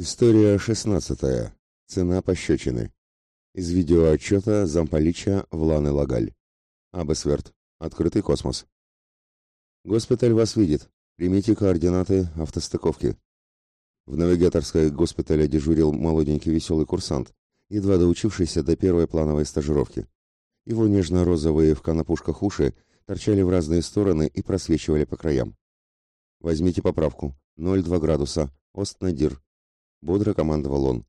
История 16. Цена пощечины. Из видеоотчета замполича Вланы Лагаль. Абесверт. Открытый космос. Госпиталь вас видит. Примите координаты автостыковки. В навигаторской госпитале дежурил молоденький веселый курсант, едва доучившийся до первой плановой стажировки. Его нежно-розовые в конопушках уши торчали в разные стороны и просвечивали по краям. Возьмите поправку. 0,2 градуса. Ост-Надир. Бодро командовал он.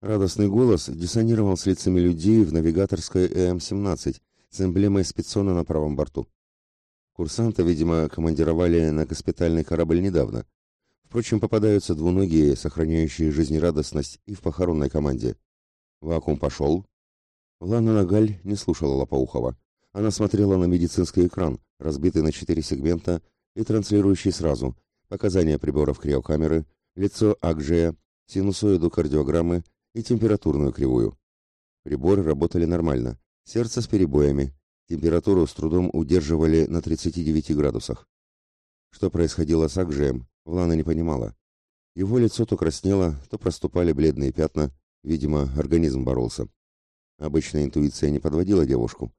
Радостный голос диссонировал с лицами людей в навигаторской ЭМ-17 с эмблемой спецона на правом борту. Курсанта, видимо, командировали на госпитальный корабль недавно. Впрочем, попадаются двуногие, сохраняющие жизнерадостность и в похоронной команде. Вакуум пошел. Лана Нагаль не слушала Лопоухова. Она смотрела на медицинский экран, разбитый на четыре сегмента и транслирующий сразу показания приборов криокамеры, лицо Акжея, синусоиду кардиограммы и температурную кривую. Приборы работали нормально, сердце с перебоями, температуру с трудом удерживали на 39 градусах. Что происходило с Акжеем, Влана не понимала. Его лицо то краснело, то проступали бледные пятна, видимо, организм боролся. Обычная интуиция не подводила девушку.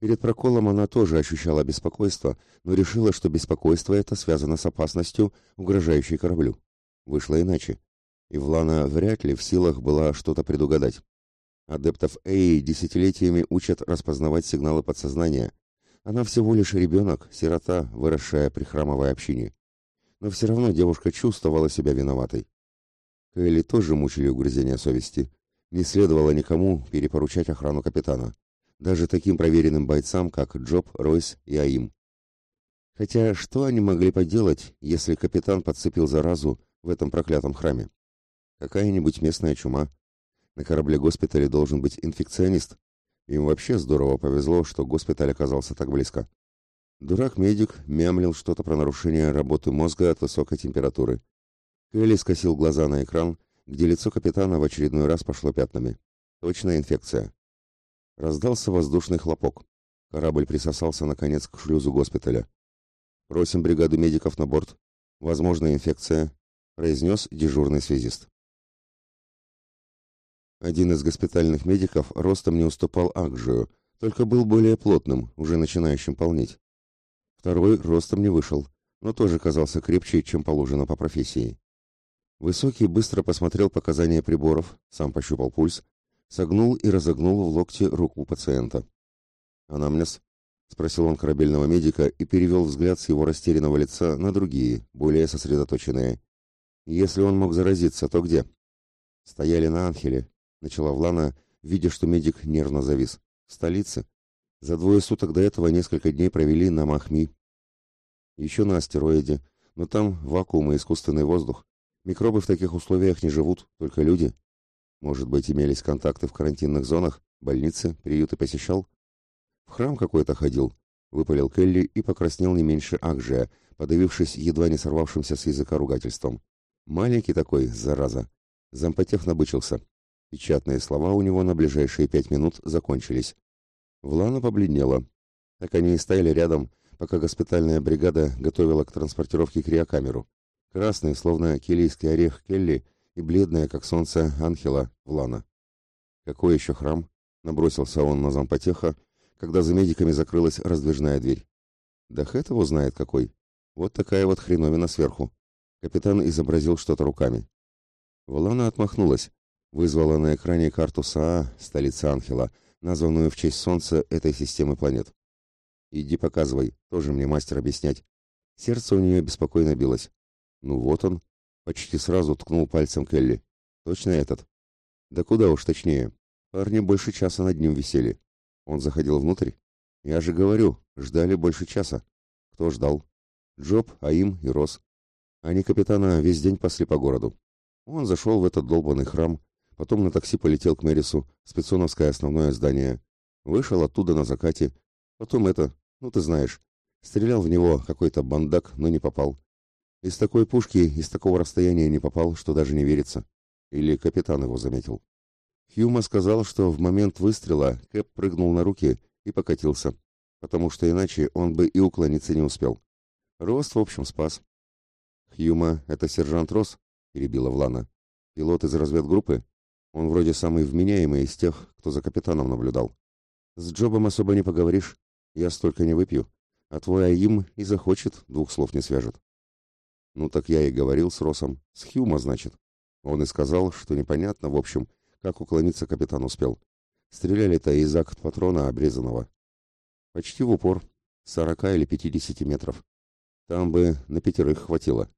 Перед проколом она тоже ощущала беспокойство, но решила, что беспокойство это связано с опасностью, угрожающей кораблю. Вышло иначе. И Влана вряд ли в силах была что-то предугадать. Адептов Эи десятилетиями учат распознавать сигналы подсознания. Она всего лишь ребенок, сирота, выросшая при храмовой общине. Но все равно девушка чувствовала себя виноватой. Кэлли тоже мучили угрызения совести. Не следовало никому перепоручать охрану капитана даже таким проверенным бойцам, как Джоб, Ройс и Аим. Хотя что они могли поделать, если капитан подцепил заразу в этом проклятом храме? Какая-нибудь местная чума. На корабле госпиталя должен быть инфекционист. Им вообще здорово повезло, что госпиталь оказался так близко. Дурак-медик мямлил что-то про нарушение работы мозга от высокой температуры. Келли скосил глаза на экран, где лицо капитана в очередной раз пошло пятнами. Точная инфекция. Раздался воздушный хлопок. Корабль присосался, наконец, к шлюзу госпиталя. «Просим бригаду медиков на борт. Возможна инфекция», — произнес дежурный связист. Один из госпитальных медиков ростом не уступал Акжию, только был более плотным, уже начинающим полнеть. Второй ростом не вышел, но тоже казался крепче, чем положено по профессии. Высокий быстро посмотрел показания приборов, сам пощупал пульс, согнул и разогнул в локте руку пациента. «Анамнез?» — спросил он корабельного медика и перевел взгляд с его растерянного лица на другие, более сосредоточенные. «Если он мог заразиться, то где?» «Стояли на Анхеле», — начала Влана, видя, что медик нервно завис. «В. За двое суток до этого несколько дней провели на Махми. Еще на астероиде, но там вакуум и искусственный воздух. Микробы в таких условиях не живут, только люди. Может быть, имелись контакты в карантинных зонах, больницы, приюты посещал? В храм какой-то ходил, выпалил Келли и покраснел не меньше Акжия, подавившись едва не сорвавшимся с языка ругательством. Маленький такой, зараза. Зампотев набычился. Печатные слова у него на ближайшие пять минут закончились. Влана побледнела. Так они и стояли рядом, пока госпитальная бригада готовила к транспортировке криокамеру. Красный, словно килийский орех Келли, и бледная, как солнце, Анхела Влана. «Какой еще храм?» — набросился он на зампотеха, когда за медиками закрылась раздвижная дверь. «Да хэт его знает какой. Вот такая вот хреновина сверху». Капитан изобразил что-то руками. Влана отмахнулась, вызвала на экране карту Саа, столицы Анхела, названную в честь Солнца этой системы планет. «Иди показывай, тоже мне мастер объяснять». Сердце у нее беспокойно билось. «Ну вот он», Почти сразу ткнул пальцем Келли. Точно этот? Да куда уж точнее. Парни больше часа над ним висели. Он заходил внутрь. Я же говорю, ждали больше часа. Кто ждал? Джоб, Аим и Рос. Они капитана весь день пасли по городу. Он зашел в этот долбанный храм, потом на такси полетел к Мэрису, спецоновское основное здание. Вышел оттуда на закате. Потом это, ну ты знаешь, стрелял в него какой-то бандак, но не попал. Из такой пушки, из такого расстояния не попал, что даже не верится. Или капитан его заметил. Хьюма сказал, что в момент выстрела Кэп прыгнул на руки и покатился, потому что иначе он бы и уклониться не успел. Рост, в общем, спас. «Хьюма — это сержант Рос?» — перебила Влана. Пилот из разведгруппы? Он вроде самый вменяемый из тех, кто за капитаном наблюдал. С Джобом особо не поговоришь. Я столько не выпью. А твой Аим и захочет, двух слов не свяжет. Ну так я и говорил с Росом. С Хьюма, значит. Он и сказал, что непонятно, в общем, как уклониться капитан успел. Стреляли-то из акт патрона обрезанного. Почти в упор, сорока или пятидесяти метров. Там бы на пятерых хватило.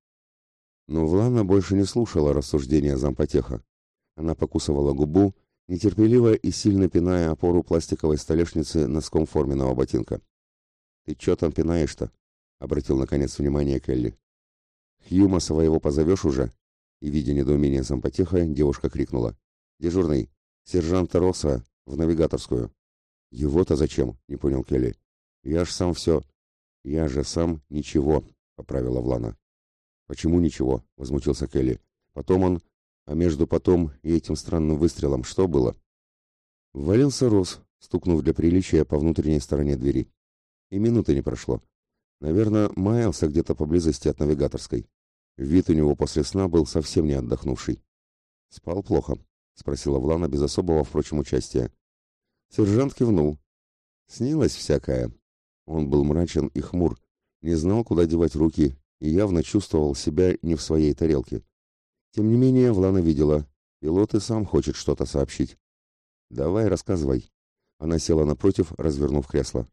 Но Влана больше не слушала рассуждения зампотеха. Она покусывала губу, нетерпеливо и сильно пиная опору пластиковой столешницы носком форменного ботинка. «Ты чё там пинаешь-то?» — обратил наконец внимание Келли. «Хьюма своего позовешь уже?» И, видя недоумение зампотеха, девушка крикнула. «Дежурный, сержанта Росса в навигаторскую». «Его-то зачем?» — не понял Келли. «Я ж сам все...» «Я же сам ничего», — поправила Влана. «Почему ничего?» — возмутился Келли. «Потом он... А между потом и этим странным выстрелом что было?» Ввалился Рос, стукнув для приличия по внутренней стороне двери. И минуты не прошло. Наверное, маялся где-то поблизости от навигаторской. Вид у него после сна был совсем не отдохнувший. «Спал плохо?» — спросила Влана без особого, впрочем, участия. Сержант кивнул. Снилось всякое. Он был мрачен и хмур, не знал, куда девать руки, и явно чувствовал себя не в своей тарелке. Тем не менее, Влана видела, пилот и сам хочет что-то сообщить. «Давай, рассказывай». Она села напротив, развернув кресло.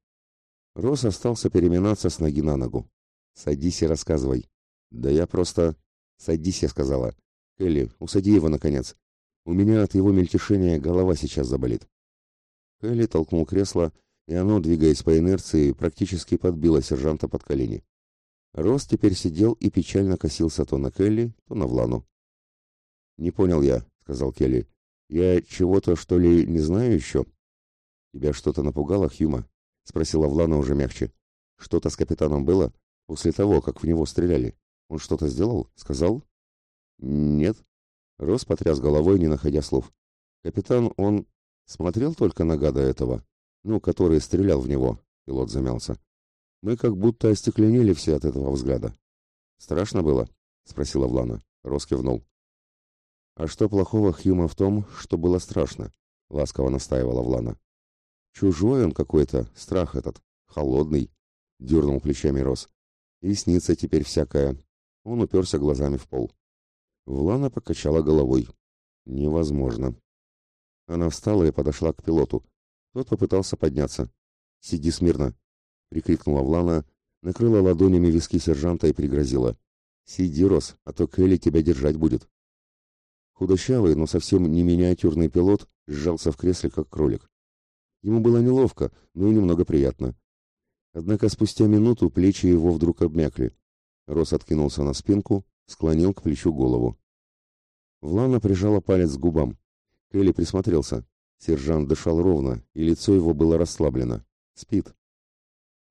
Рос остался переминаться с ноги на ногу. «Садись и рассказывай». «Да я просто...» «Садись», я сказала. «Келли, усади его, наконец. У меня от его мельтешения голова сейчас заболит». Келли толкнул кресло, и оно, двигаясь по инерции, практически подбило сержанта под колени. Рос теперь сидел и печально косился то на Келли, то на Влану. «Не понял я», — сказал Келли. «Я чего-то, что ли, не знаю еще?» «Тебя что-то напугало, Хьюма?» — спросила Влана уже мягче. «Что-то с капитаном было? После того, как в него стреляли? Он что-то сделал? Сказал?» «Нет». Рос потряс головой, не находя слов. «Капитан, он смотрел только на гада этого, ну, который стрелял в него», — пилот замялся. «Мы как будто остекленели все от этого взгляда». «Страшно было?» — спросила Влана. Рос кивнул. «А что плохого Хьюма в том, что было страшно?» — ласково настаивала Влана. «Чужой он какой-то, страх этот, холодный», — дернул плечами Рос. «И снится теперь всякое». Он уперся глазами в пол. Влана покачала головой. «Невозможно». Она встала и подошла к пилоту. Тот попытался подняться. «Сиди смирно!» — прикрикнула Влана, накрыла ладонями виски сержанта и пригрозила. «Сиди, Рос, а то Келли тебя держать будет». Худощавый, но совсем не миниатюрный пилот сжался в кресле, как кролик. Ему было неловко, но и немного приятно. Однако спустя минуту плечи его вдруг обмякли. Рос откинулся на спинку, склонил к плечу голову. Влана прижала палец к губам. Келли присмотрелся. Сержант дышал ровно, и лицо его было расслаблено. Спит.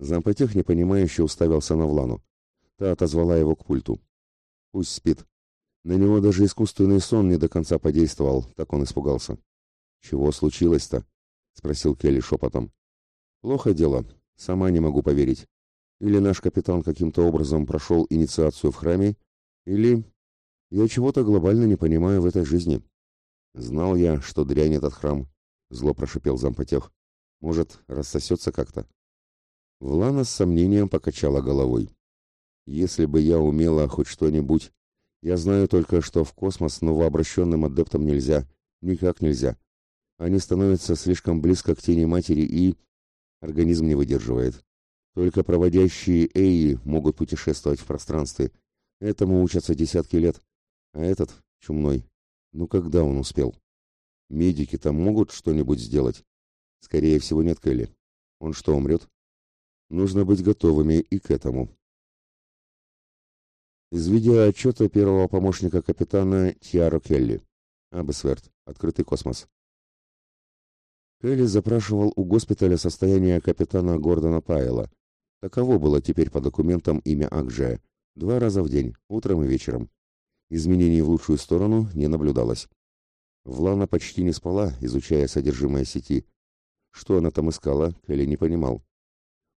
Зампотех непонимающе уставился на Влану. Та отозвала его к пульту. Пусть спит. На него даже искусственный сон не до конца подействовал, так он испугался. «Чего случилось-то?» — спросил Келли шепотом. «Плохо дело. Сама не могу поверить. Или наш капитан каким-то образом прошел инициацию в храме, или... Я чего-то глобально не понимаю в этой жизни. Знал я, что дрянь этот храм. Зло прошипел зампотех. Может, рассосется как-то?» Влана с сомнением покачала головой. «Если бы я умела хоть что-нибудь, я знаю только, что в космос новообращенным адептам нельзя. Никак нельзя. Они становятся слишком близко к тени матери и... Организм не выдерживает. Только проводящие Эи могут путешествовать в пространстве. Этому учатся десятки лет. А этот, чумной, ну когда он успел? Медики там могут что-нибудь сделать? Скорее всего, нет, Келли. Он что, умрет? Нужно быть готовыми и к этому. Из видеоотчета первого помощника капитана Тиаро Келли. Абесверт. Открытый космос. Келли запрашивал у госпиталя состояние капитана Гордона Пайла. Таково было теперь по документам имя Акджия. Два раза в день, утром и вечером. Изменений в лучшую сторону не наблюдалось. Влана почти не спала, изучая содержимое сети. Что она там искала, Келли не понимал.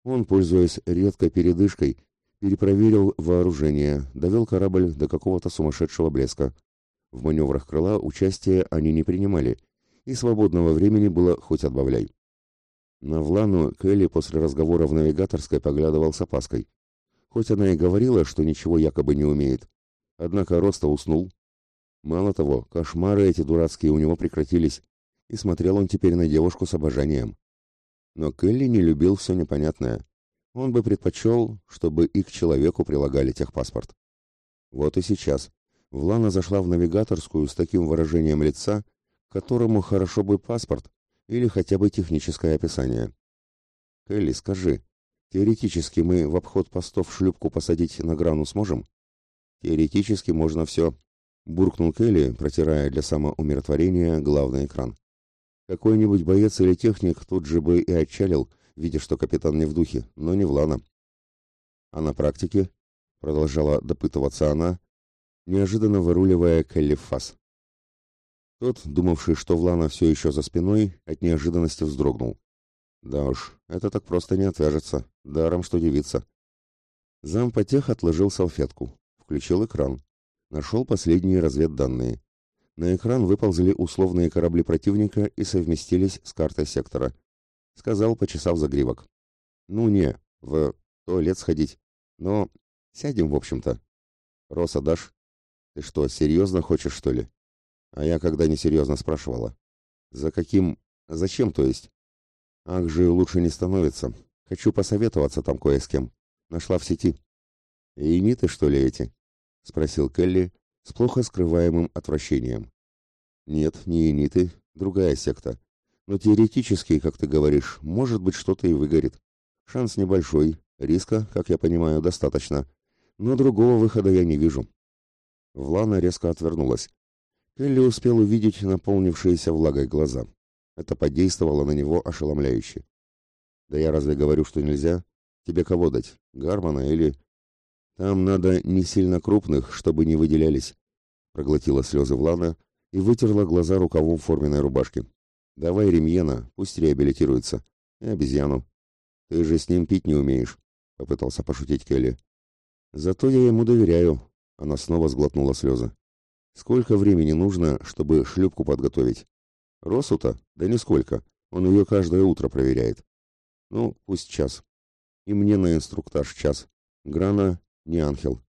Он, пользуясь редкой передышкой, перепроверил вооружение, довел корабль до какого-то сумасшедшего блеска. В маневрах крыла участия они не принимали, и свободного времени было хоть отбавляй. На Влану Келли после разговора в навигаторской поглядывал с опаской. Хоть она и говорила, что ничего якобы не умеет, однако Роста уснул. Мало того, кошмары эти дурацкие у него прекратились, и смотрел он теперь на девушку с обожанием. Но Келли не любил все непонятное. Он бы предпочел, чтобы и к человеку прилагали техпаспорт. Вот и сейчас. Влана зашла в навигаторскую с таким выражением лица, которому хорошо бы паспорт или хотя бы техническое описание. «Келли, скажи, теоретически мы в обход постов шлюпку посадить на грану сможем?» «Теоретически можно все», — буркнул Келли, протирая для самоумиротворения главный экран. Какой-нибудь боец или техник тут же бы и отчалил, видя, что капитан не в духе, но не Влана. А на практике, продолжала допытываться она, неожиданно выруливая в фас. Тот, думавший, что Влана все еще за спиной, от неожиданности вздрогнул. Да уж, это так просто не отвяжется, даром что девица. Зампотех отложил салфетку, включил экран, нашел последние разведданные. На экран выползли условные корабли противника и совместились с картой сектора. Сказал, почесав загривок. «Ну не, в туалет сходить. Но сядем, в общем-то. Роса дашь? Ты что, серьезно хочешь, что ли?» А я когда не серьезно спрашивала. «За каким... Зачем, то есть?» «Ах же, лучше не становится. Хочу посоветоваться там кое с кем. Нашла в сети». «И не ты, что ли, эти?» — спросил Келли, с плохо скрываемым отвращением. Нет, не эниты, другая секта. Но теоретически, как ты говоришь, может быть что-то и выгорит. Шанс небольшой, риска, как я понимаю, достаточно. Но другого выхода я не вижу. Влана резко отвернулась. Келли успел увидеть наполнившиеся влагой глаза. Это подействовало на него ошеломляюще. «Да я разве говорю, что нельзя? Тебе кого дать? Гармана или...» Там надо не сильно крупных, чтобы не выделялись. Проглотила слезы Влана и вытерла глаза рукавом форменной рубашки. Давай Ремьена, пусть реабилитируется. И обезьяну. Ты же с ним пить не умеешь, попытался пошутить Келли. Зато я ему доверяю. Она снова сглотнула слезы. Сколько времени нужно, чтобы шлюпку подготовить? Росу-то? Да нисколько. Он ее каждое утро проверяет. Ну, пусть час. И мне на инструктаж час. Грана не ангел.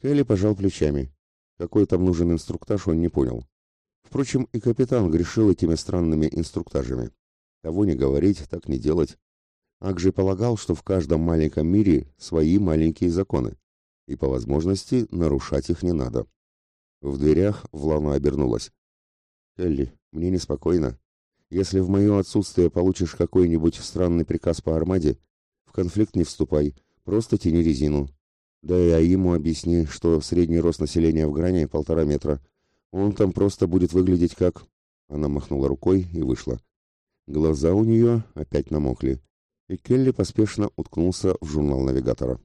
Келли пожал плечами. Какой там нужен инструктаж, он не понял. Впрочем, и капитан грешил этими странными инструктажами. Того не говорить, так не делать. Акжи полагал, что в каждом маленьком мире свои маленькие законы, и по возможности нарушать их не надо. В дверях Влана обернулась. «Келли, мне неспокойно. Если в мое отсутствие получишь какой-нибудь странный приказ по армаде, в конфликт не вступай, просто тяни резину. Да и ему объясни, что средний рост населения в грани полтора метра. Он там просто будет выглядеть как... Она махнула рукой и вышла. Глаза у нее опять намокли, и Келли поспешно уткнулся в журнал навигатора.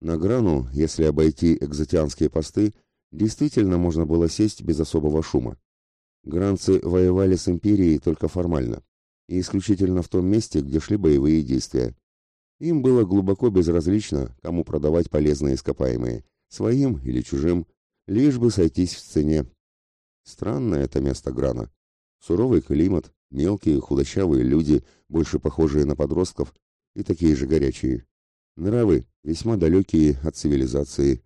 На Грану, если обойти экзотианские посты, действительно можно было сесть без особого шума. Гранцы воевали с империей только формально, и исключительно в том месте, где шли боевые действия. Им было глубоко безразлично, кому продавать полезные ископаемые, своим или чужим, лишь бы сойтись в цене. Странное это место Грана. Суровый климат, мелкие худощавые люди, больше похожие на подростков, и такие же горячие. Нравы весьма далекие от цивилизации.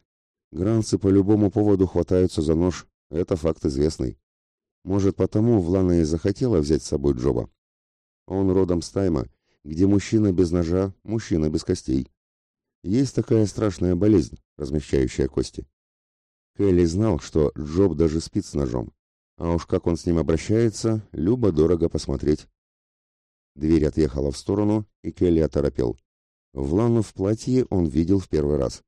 Гранцы по любому поводу хватаются за нож, это факт известный. Может, потому Влана и захотела взять с собой Джоба. Он родом с Тайма где мужчина без ножа, мужчина без костей. Есть такая страшная болезнь, размещающая кости. Келли знал, что Джоб даже спит с ножом, а уж как он с ним обращается, любо-дорого посмотреть. Дверь отъехала в сторону, и Келли оторопел. Влану в платье он видел в первый раз.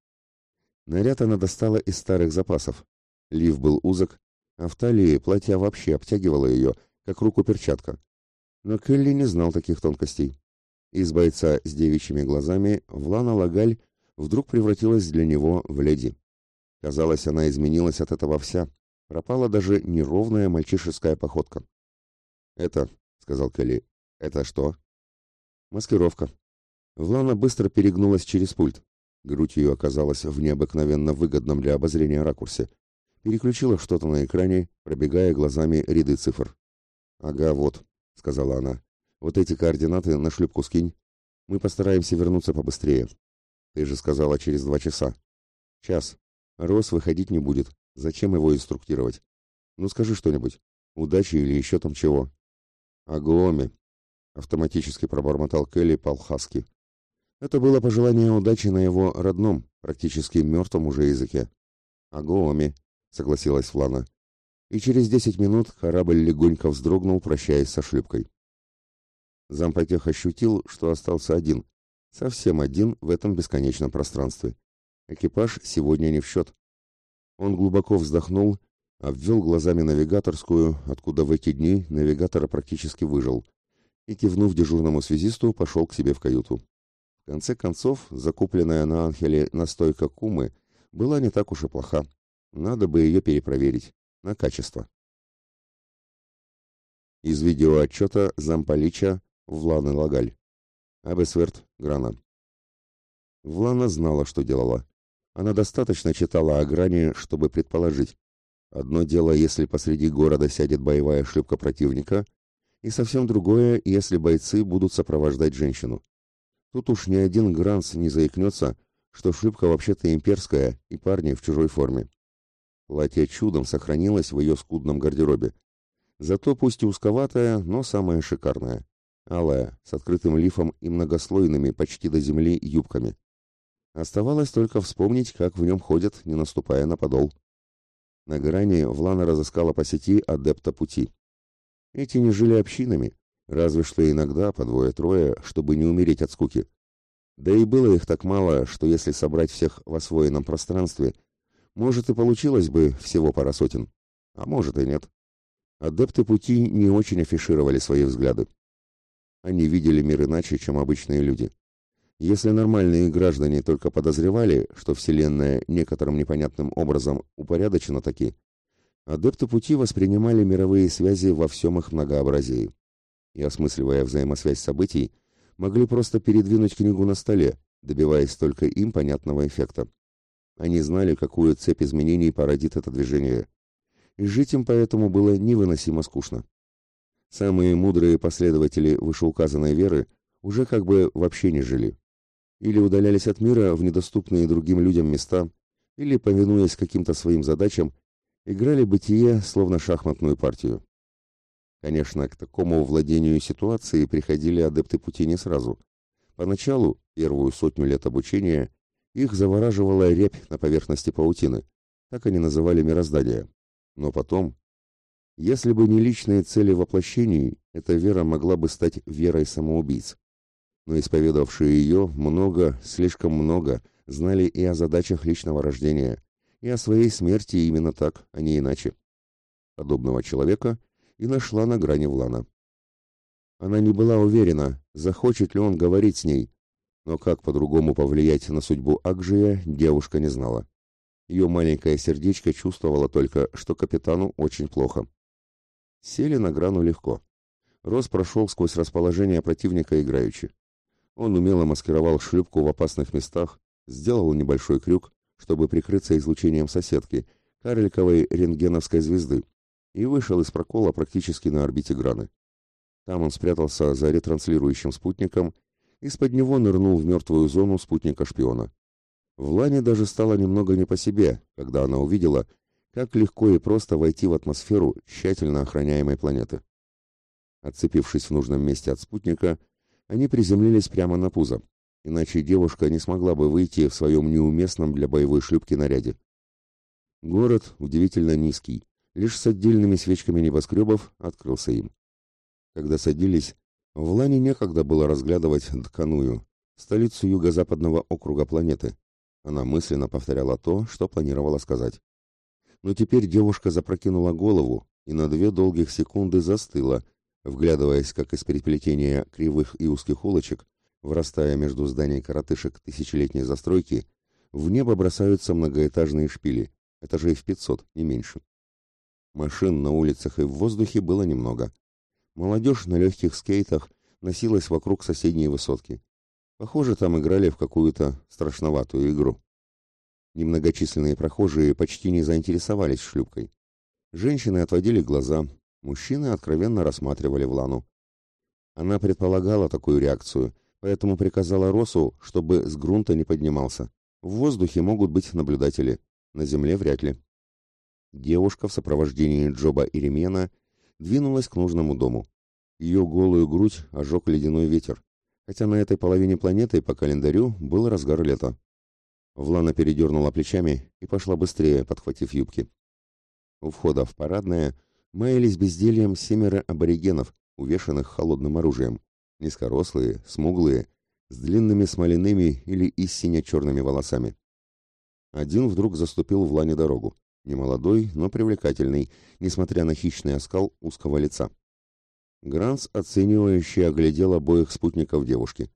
Наряд она достала из старых запасов. Лиф был узок, а в талии платье вообще обтягивало ее, как руку перчатка. Но Келли не знал таких тонкостей. Из бойца с девичьими глазами Влана Лагаль вдруг превратилась для него в леди. Казалось, она изменилась от этого вся. Пропала даже неровная мальчишеская походка. «Это», — сказал Келли, — «это что?» «Маскировка». Влана быстро перегнулась через пульт. Грудь ее оказалась в необыкновенно выгодном для обозрения ракурсе. переключила что-то на экране, пробегая глазами ряды цифр. «Ага, вот», — сказала она. «Вот эти координаты на шлюпку скинь. Мы постараемся вернуться побыстрее. Ты же сказала через два часа. Час. Рос выходить не будет. Зачем его инструктировать? Ну скажи что-нибудь. Удачи или еще там чего?» «Агломе», — автоматически пробормотал Келли Палхаски. Это было пожелание удачи на его родном, практически мертвом уже языке. «Агломе», — согласилась Флана и через десять минут корабль легонько вздрогнул, прощаясь со шлюпкой. Зампотех ощутил, что остался один, совсем один в этом бесконечном пространстве. Экипаж сегодня не в счет. Он глубоко вздохнул, обвел глазами навигаторскую, откуда в эти дни навигатор практически выжил, и, кивнув дежурному связисту, пошел к себе в каюту. В конце концов, закупленная на Анхеле настойка кумы была не так уж и плоха. Надо бы ее перепроверить на качество. Из видеоотчета замполича Вланы Лагаль. Абесверт Грана. Влана знала, что делала. Она достаточно читала о грани, чтобы предположить. Одно дело, если посреди города сядет боевая шлюпка противника, и совсем другое, если бойцы будут сопровождать женщину. Тут уж ни один Гранс не заикнется, что шлюпка вообще-то имперская и парни в чужой форме. Платье чудом сохранилось в ее скудном гардеробе. Зато пусть и узковатое, но самое шикарное. Алая, с открытым лифом и многослойными, почти до земли, юбками. Оставалось только вспомнить, как в нем ходят, не наступая на подол. На грани Влана разыскала по сети адепта пути. Эти не жили общинами, разве что иногда по двое-трое, чтобы не умереть от скуки. Да и было их так мало, что если собрать всех в освоенном пространстве – может и получилось бы всего пара сотен, а может и нет. Адепты пути не очень афишировали свои взгляды. Они видели мир иначе, чем обычные люди. Если нормальные граждане только подозревали, что Вселенная некоторым непонятным образом упорядочена таки, адепты пути воспринимали мировые связи во всем их многообразии. И, осмысливая взаимосвязь событий, могли просто передвинуть книгу на столе, добиваясь только им понятного эффекта. Они знали, какую цепь изменений породит это движение. И жить им поэтому было невыносимо скучно. Самые мудрые последователи вышеуказанной веры уже как бы вообще не жили. Или удалялись от мира в недоступные другим людям места, или, повинуясь каким-то своим задачам, играли бытие, словно шахматную партию. Конечно, к такому владению ситуацией приходили адепты пути не сразу. Поначалу, первую сотню лет обучения, их завораживала рябь на поверхности паутины. Так они называли мироздание. Но потом, если бы не личные цели воплощений, эта вера могла бы стать верой самоубийц. Но исповедовавшие ее много, слишком много, знали и о задачах личного рождения, и о своей смерти именно так, а не иначе. Подобного человека и нашла на грани Влана. Она не была уверена, захочет ли он говорить с ней, но как по-другому повлиять на судьбу Акжия, девушка не знала. Ее маленькое сердечко чувствовало только, что капитану очень плохо. Сели на грану легко. Рос прошел сквозь расположение противника играючи. Он умело маскировал шлюпку в опасных местах, сделал небольшой крюк, чтобы прикрыться излучением соседки, карликовой рентгеновской звезды, и вышел из прокола практически на орбите Граны. Там он спрятался за ретранслирующим спутником из-под него нырнул в мертвую зону спутника-шпиона. В Лане даже стало немного не по себе, когда она увидела, как легко и просто войти в атмосферу тщательно охраняемой планеты. Отцепившись в нужном месте от спутника, они приземлились прямо на пузо, иначе девушка не смогла бы выйти в своем неуместном для боевой шлюпки наряде. Город, удивительно низкий, лишь с отдельными свечками небоскребов, открылся им. Когда садились, в Лане некогда было разглядывать Дканую, столицу юго-западного округа планеты. Она мысленно повторяла то, что планировала сказать. Но теперь девушка запрокинула голову и на две долгих секунды застыла, вглядываясь, как из переплетения кривых и узких улочек, врастая между зданий коротышек тысячелетней застройки, в небо бросаются многоэтажные шпили, этажей в пятьсот, не меньше. Машин на улицах и в воздухе было немного. Молодежь на легких скейтах носилась вокруг соседней высотки. Похоже, там играли в какую-то страшноватую игру. Немногочисленные прохожие почти не заинтересовались шлюпкой. Женщины отводили глаза, мужчины откровенно рассматривали Влану. Она предполагала такую реакцию, поэтому приказала Росу, чтобы с грунта не поднимался. В воздухе могут быть наблюдатели, на земле вряд ли. Девушка в сопровождении Джоба и Ремена двинулась к нужному дому. Ее голую грудь ожег ледяной ветер, хотя на этой половине планеты по календарю был разгар лета. Влана передернула плечами и пошла быстрее, подхватив юбки. У входа в парадное маялись бездельем семеро аборигенов, увешанных холодным оружием. Низкорослые, смуглые, с длинными смоляными или истинно черными волосами. Один вдруг заступил в лане дорогу. Немолодой, но привлекательный, несмотря на хищный оскал узкого лица. Гранс оценивающе оглядел обоих спутников девушки.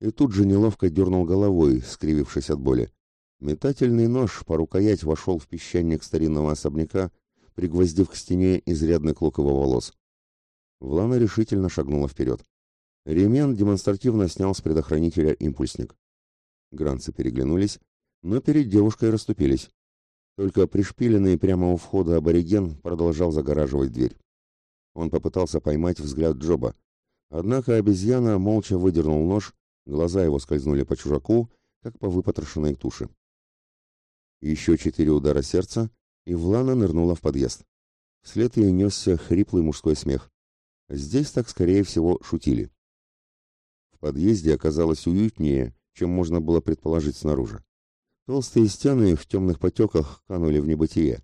И тут же неловко дернул головой, скривившись от боли. Метательный нож по рукоять вошел в песчаник старинного особняка, пригвоздив к стене изрядный клок его волос. Влана решительно шагнула вперед. Ремен демонстративно снял с предохранителя импульсник. Гранцы переглянулись, но перед девушкой расступились. Только пришпиленный прямо у входа абориген продолжал загораживать дверь. Он попытался поймать взгляд Джоба. Однако обезьяна молча выдернул нож, глаза его скользнули по чужаку, как по выпотрошенной туше. Еще четыре удара сердца, и Влана нырнула в подъезд. Вслед ей несся хриплый мужской смех. Здесь так, скорее всего, шутили. В подъезде оказалось уютнее, чем можно было предположить снаружи. Толстые стены в темных потеках канули в небытие.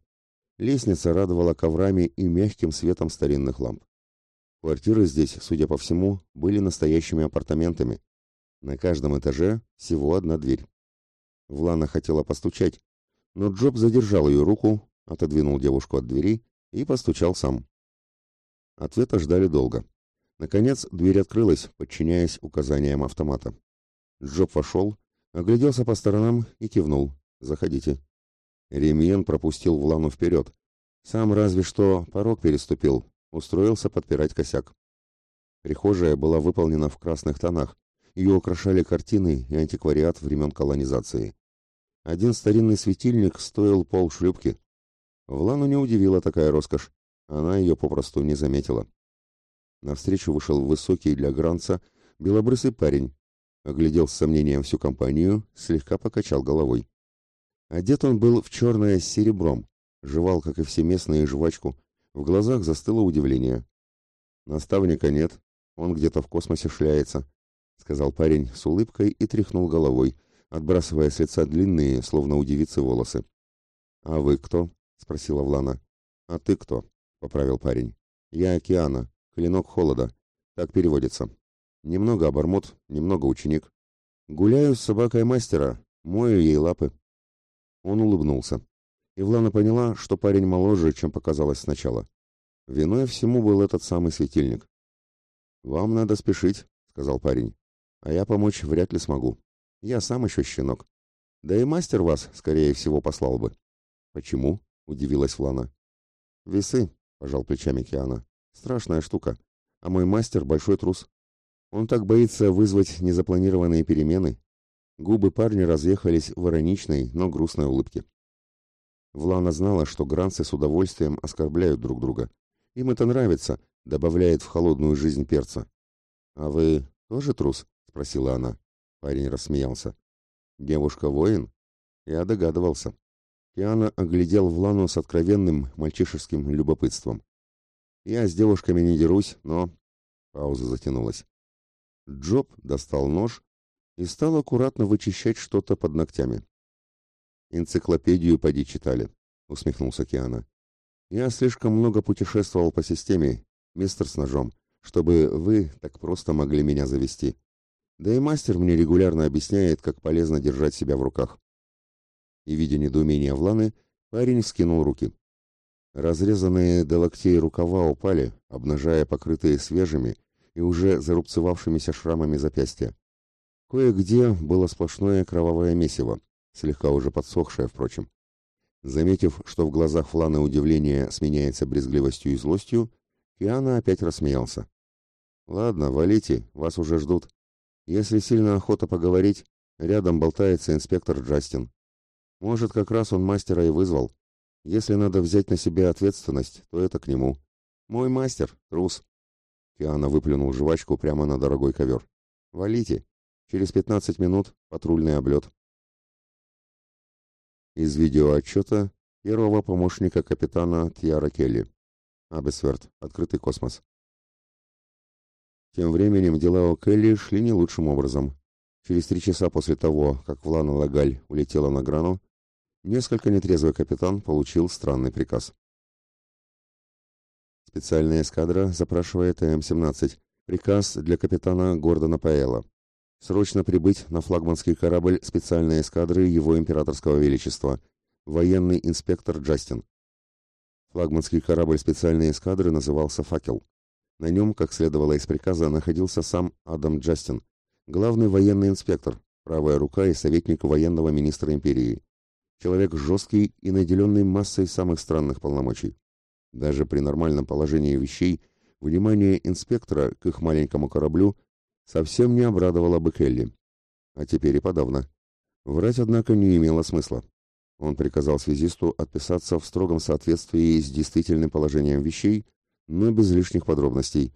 Лестница радовала коврами и мягким светом старинных ламп. Квартиры здесь, судя по всему, были настоящими апартаментами. На каждом этаже всего одна дверь. Влана хотела постучать, но Джоб задержал ее руку, отодвинул девушку от двери и постучал сам. Ответа ждали долго. Наконец, дверь открылась, подчиняясь указаниям автомата. Джоб вошел, огляделся по сторонам и кивнул. «Заходите». Ремьен пропустил Влану вперед. Сам разве что порог переступил, устроился подпирать косяк. Прихожая была выполнена в красных тонах. Ее украшали картины и антиквариат времен колонизации. Один старинный светильник стоил пол шлюпки. Влану не удивила такая роскошь. Она ее попросту не заметила. Навстречу вышел высокий для гранца белобрысый парень. Оглядел с сомнением всю компанию, слегка покачал головой. Одет он был в черное с серебром, жевал, как и все местные, жвачку. В глазах застыло удивление. «Наставника нет, он где-то в космосе шляется», — сказал парень с улыбкой и тряхнул головой, отбрасывая с лица длинные, словно у девицы, волосы. «А вы кто?» — спросила Влана. «А ты кто?» — поправил парень. «Я Океана, клинок холода. Так переводится. Немного обормот, немного ученик. Гуляю с собакой мастера, мою ей лапы». Он улыбнулся. Ивлана поняла, что парень моложе, чем показалось сначала. Виной всему был этот самый светильник. «Вам надо спешить», — сказал парень. «А я помочь вряд ли смогу. Я сам еще щенок. Да и мастер вас, скорее всего, послал бы». «Почему?» — удивилась Влана. «Весы», — пожал плечами Киана. «Страшная штука. А мой мастер — большой трус. Он так боится вызвать незапланированные перемены, Губы парня разъехались в ироничной, но грустной улыбке. Влана знала, что гранцы с удовольствием оскорбляют друг друга. Им это нравится, добавляет в холодную жизнь перца. «А вы тоже трус?» — спросила она. Парень рассмеялся. «Девушка воин?» Я догадывался. Киана оглядел Влану с откровенным мальчишеским любопытством. «Я с девушками не дерусь, но...» Пауза затянулась. Джоб достал нож и стал аккуратно вычищать что-то под ногтями. «Энциклопедию поди читали», — усмехнулся Киана. «Я слишком много путешествовал по системе, мистер с ножом, чтобы вы так просто могли меня завести. Да и мастер мне регулярно объясняет, как полезно держать себя в руках». И, видя недоумение Вланы, парень скинул руки. Разрезанные до локтей рукава упали, обнажая покрытые свежими и уже зарубцевавшимися шрамами запястья. Кое-где было сплошное кровавое месиво, слегка уже подсохшее, впрочем. Заметив, что в глазах Фланы удивление сменяется брезгливостью и злостью, Киана опять рассмеялся. «Ладно, валите, вас уже ждут. Если сильно охота поговорить, рядом болтается инспектор Джастин». Может, как раз он мастера и вызвал. Если надо взять на себя ответственность, то это к нему. Мой мастер, трус. Киана выплюнул жвачку прямо на дорогой ковер. Валите. Через пятнадцать минут патрульный облет. Из видеоотчета первого помощника капитана Тьяра Келли. Абесверт. Открытый космос. Тем временем дела у Келли шли не лучшим образом. Через три часа после того, как Влана Лагаль улетела на Грану, несколько нетрезвый капитан получил странный приказ. Специальная эскадра запрашивает м-17. Приказ для капитана Гордона Паэла. Срочно прибыть на флагманский корабль специальной эскадры Его Императорского Величества. Военный инспектор Джастин. Флагманский корабль специальной эскадры назывался «Факел». На нем, как следовало из приказа, находился сам Адам Джастин, главный военный инспектор, правая рука и советник военного министра империи. Человек жесткий и наделенный массой самых странных полномочий. Даже при нормальном положении вещей внимание инспектора к их маленькому кораблю совсем не обрадовало бы Келли. А теперь и подавно. Врать, однако, не имело смысла. Он приказал связисту отписаться в строгом соответствии с действительным положением вещей, но без лишних подробностей.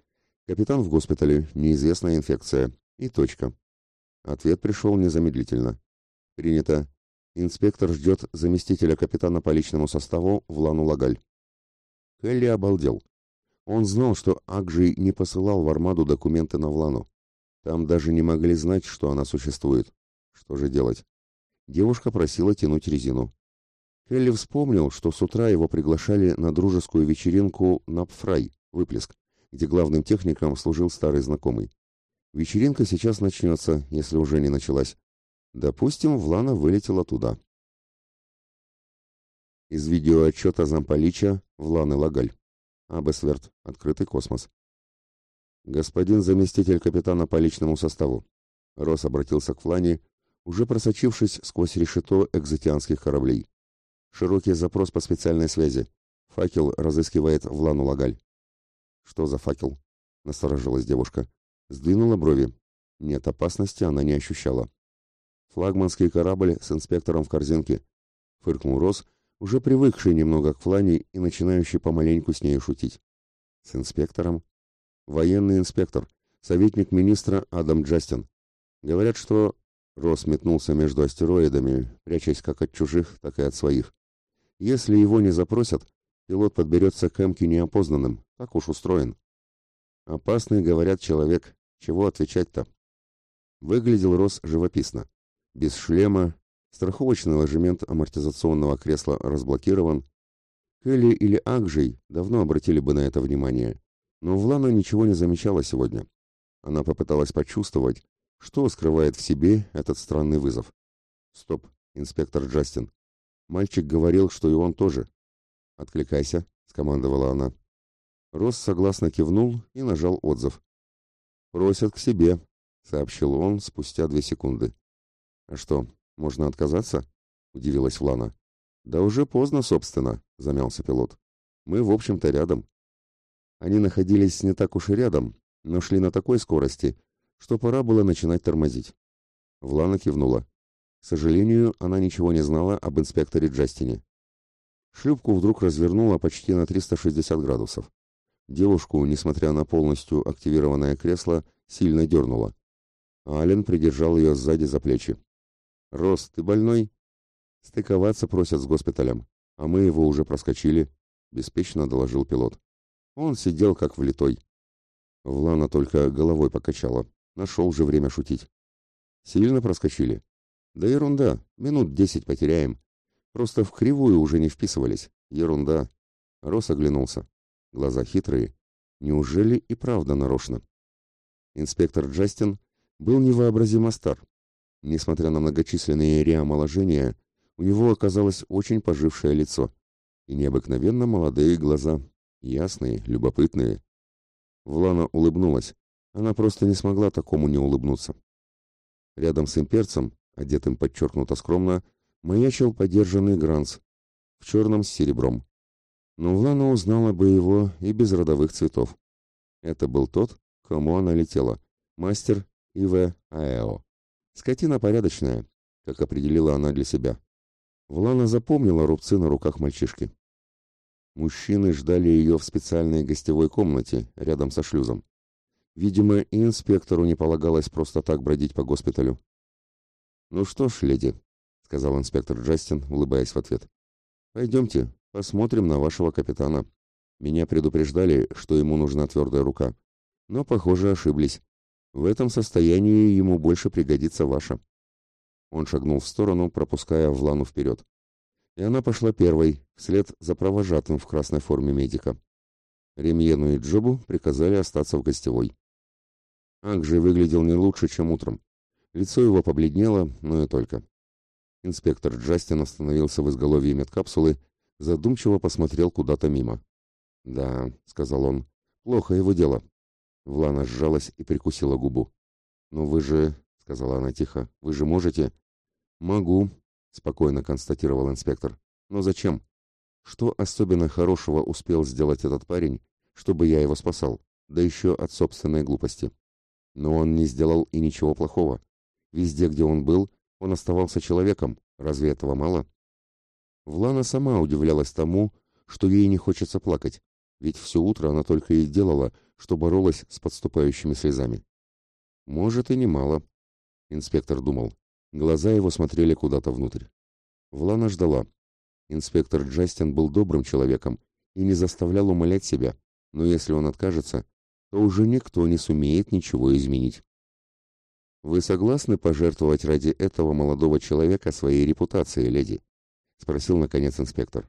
Капитан в госпитале, неизвестная инфекция. И точка. Ответ пришел незамедлительно. Принято. Инспектор ждет заместителя капитана по личному составу Влану Лагаль. Келли обалдел. Он знал, что Акжий не посылал в армаду документы на Влану. Там даже не могли знать, что она существует. Что же делать? Девушка просила тянуть резину. Келли вспомнил, что с утра его приглашали на дружескую вечеринку Напфрай, выплеск, где главным техником служил старый знакомый. Вечеринка сейчас начнется, если уже не началась. Допустим, Влана вылетела туда. Из видеоотчета замполича Вланы Лагаль. Абесверт. Открытый космос. Господин заместитель капитана по личному составу. Рос обратился к Влане, уже просочившись сквозь решето экзотианских кораблей. Широкий запрос по специальной связи. Факел разыскивает Влану Лагаль. Что за факел? Насторожилась девушка. Сдвинула брови. Нет опасности она не ощущала. Флагманский корабль с инспектором в корзинке. Фыркнул Рос, уже привыкший немного к Флане и начинающий помаленьку с ней шутить. С инспектором? Военный инспектор, советник министра Адам Джастин. Говорят, что Рос метнулся между астероидами, прячась как от чужих, так и от своих. Если его не запросят, пилот подберется к Эмке неопознанным, так уж устроен. Опасный, говорят, человек. Чего отвечать-то? Выглядел Рос живописно. Без шлема, страховочный ложемент амортизационного кресла разблокирован. Келли или Акжей давно обратили бы на это внимание. Но Влана ничего не замечала сегодня. Она попыталась почувствовать, что скрывает в себе этот странный вызов. Стоп, инспектор Джастин. Мальчик говорил, что и он тоже. «Откликайся», — скомандовала она. Росс согласно кивнул и нажал отзыв. «Просят к себе», — сообщил он спустя две секунды. «А что, можно отказаться?» — удивилась Влана. «Да уже поздно, собственно», — замялся пилот. «Мы, в общем-то, рядом». Они находились не так уж и рядом, но шли на такой скорости, что пора было начинать тормозить. Влана кивнула. К сожалению, она ничего не знала об инспекторе Джастине. Шлюпку вдруг развернула почти на 360 градусов. Девушку, несмотря на полностью активированное кресло, сильно дернуло. Ален придержал ее сзади за плечи. «Рос, ты больной?» «Стыковаться просят с госпиталем, а мы его уже проскочили», — беспечно доложил пилот. Он сидел как влитой. Влана только головой покачала. Нашел же время шутить. «Сильно проскочили?» Да ерунда, минут десять потеряем. Просто в кривую уже не вписывались. Ерунда. Рос оглянулся. Глаза хитрые. Неужели и правда нарочно? Инспектор Джастин был невообразимо стар. Несмотря на многочисленные реомоложения, у него оказалось очень пожившее лицо и необыкновенно молодые глаза, ясные, любопытные. Влана улыбнулась. Она просто не смогла такому не улыбнуться. Рядом с имперцем одетым подчеркнуто скромно, маячил подержанный Гранц в черном с серебром. Но Влана узнала бы его и без родовых цветов. Это был тот, кому она летела, мастер И.В. Аэо. Скотина порядочная, как определила она для себя. Влана запомнила рубцы на руках мальчишки. Мужчины ждали ее в специальной гостевой комнате рядом со шлюзом. Видимо, и инспектору не полагалось просто так бродить по госпиталю. «Ну что ж, леди», — сказал инспектор Джастин, улыбаясь в ответ, — «пойдемте, посмотрим на вашего капитана. Меня предупреждали, что ему нужна твердая рука, но, похоже, ошиблись. В этом состоянии ему больше пригодится ваша». Он шагнул в сторону, пропуская Влану вперед. И она пошла первой, вслед за провожатым в красной форме медика. Ремьену и Джобу приказали остаться в гостевой. Акжи выглядел не лучше, чем утром. Лицо его побледнело, но и только. Инспектор Джастин остановился в изголовье медкапсулы, задумчиво посмотрел куда-то мимо. «Да», — сказал он, — «плохо его дело». Влана сжалась и прикусила губу. «Но вы же...» — сказала она тихо. «Вы же можете...» «Могу», — спокойно констатировал инспектор. «Но зачем? Что особенно хорошего успел сделать этот парень, чтобы я его спасал, да еще от собственной глупости?» Но он не сделал и ничего плохого. Везде, где он был, он оставался человеком. Разве этого мало? Влана сама удивлялась тому, что ей не хочется плакать, ведь все утро она только и делала, что боролась с подступающими слезами. Может, и немало, инспектор думал. Глаза его смотрели куда-то внутрь. Влана ждала. Инспектор Джастин был добрым человеком и не заставлял умолять себя, но если он откажется, то уже никто не сумеет ничего изменить. «Вы согласны пожертвовать ради этого молодого человека своей репутацией, леди?» — спросил, наконец, инспектор.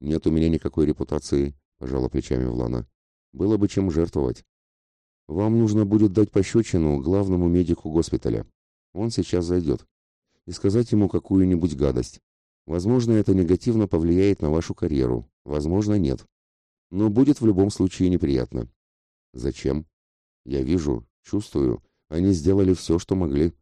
«Нет у меня никакой репутации», — пожала плечами Влана. «Было бы чем жертвовать. Вам нужно будет дать пощечину главному медику госпиталя. Он сейчас зайдет. И сказать ему какую-нибудь гадость. Возможно, это негативно повлияет на вашу карьеру. Возможно, нет. Но будет в любом случае неприятно. Зачем? Я вижу, чувствую, они сделали все, что могли.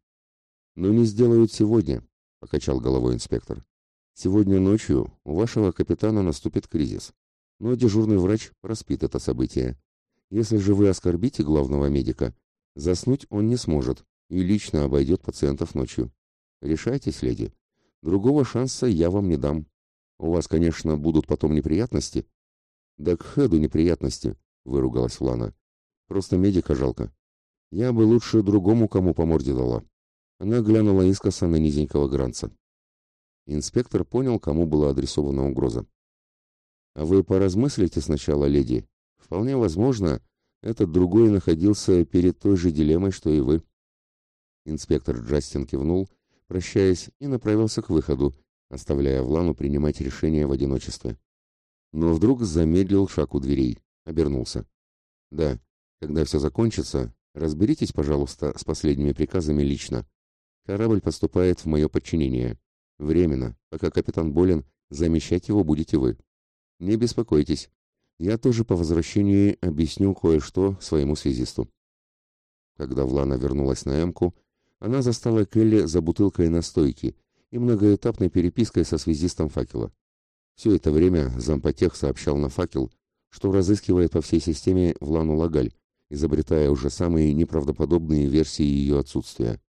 Но не сделают сегодня, покачал головой инспектор. Сегодня ночью у вашего капитана наступит кризис. Но дежурный врач проспит это событие. Если же вы оскорбите главного медика, заснуть он не сможет и лично обойдет пациентов ночью. Решайтесь, леди. Другого шанса я вам не дам. У вас, конечно, будут потом неприятности. Да к Хеду неприятности, выругалась Лана. Просто медика жалко. Я бы лучше другому кому по морде дала. Она глянула искоса на низенького гранца. Инспектор понял, кому была адресована угроза. «А вы поразмыслите сначала, леди. Вполне возможно, этот другой находился перед той же дилеммой, что и вы». Инспектор Джастин кивнул, прощаясь, и направился к выходу, оставляя Влану принимать решение в одиночестве. Но вдруг замедлил шаг у дверей, обернулся. «Да, когда все закончится, разберитесь, пожалуйста, с последними приказами лично. Корабль поступает в мое подчинение. Временно, пока капитан болен, замещать его будете вы. Не беспокойтесь. Я тоже по возвращении объясню кое-что своему связисту. Когда Влана вернулась на Эмку, она застала Келли за бутылкой настойки и многоэтапной перепиской со связистом факела. Все это время зампотех сообщал на факел, что разыскивает по всей системе Влану Лагаль, изобретая уже самые неправдоподобные версии ее отсутствия.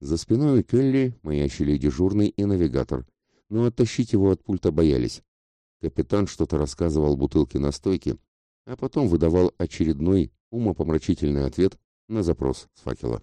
За спиной Келли маячили дежурный и навигатор, но оттащить его от пульта боялись. Капитан что-то рассказывал бутылке на стойке, а потом выдавал очередной умопомрачительный ответ на запрос с факела.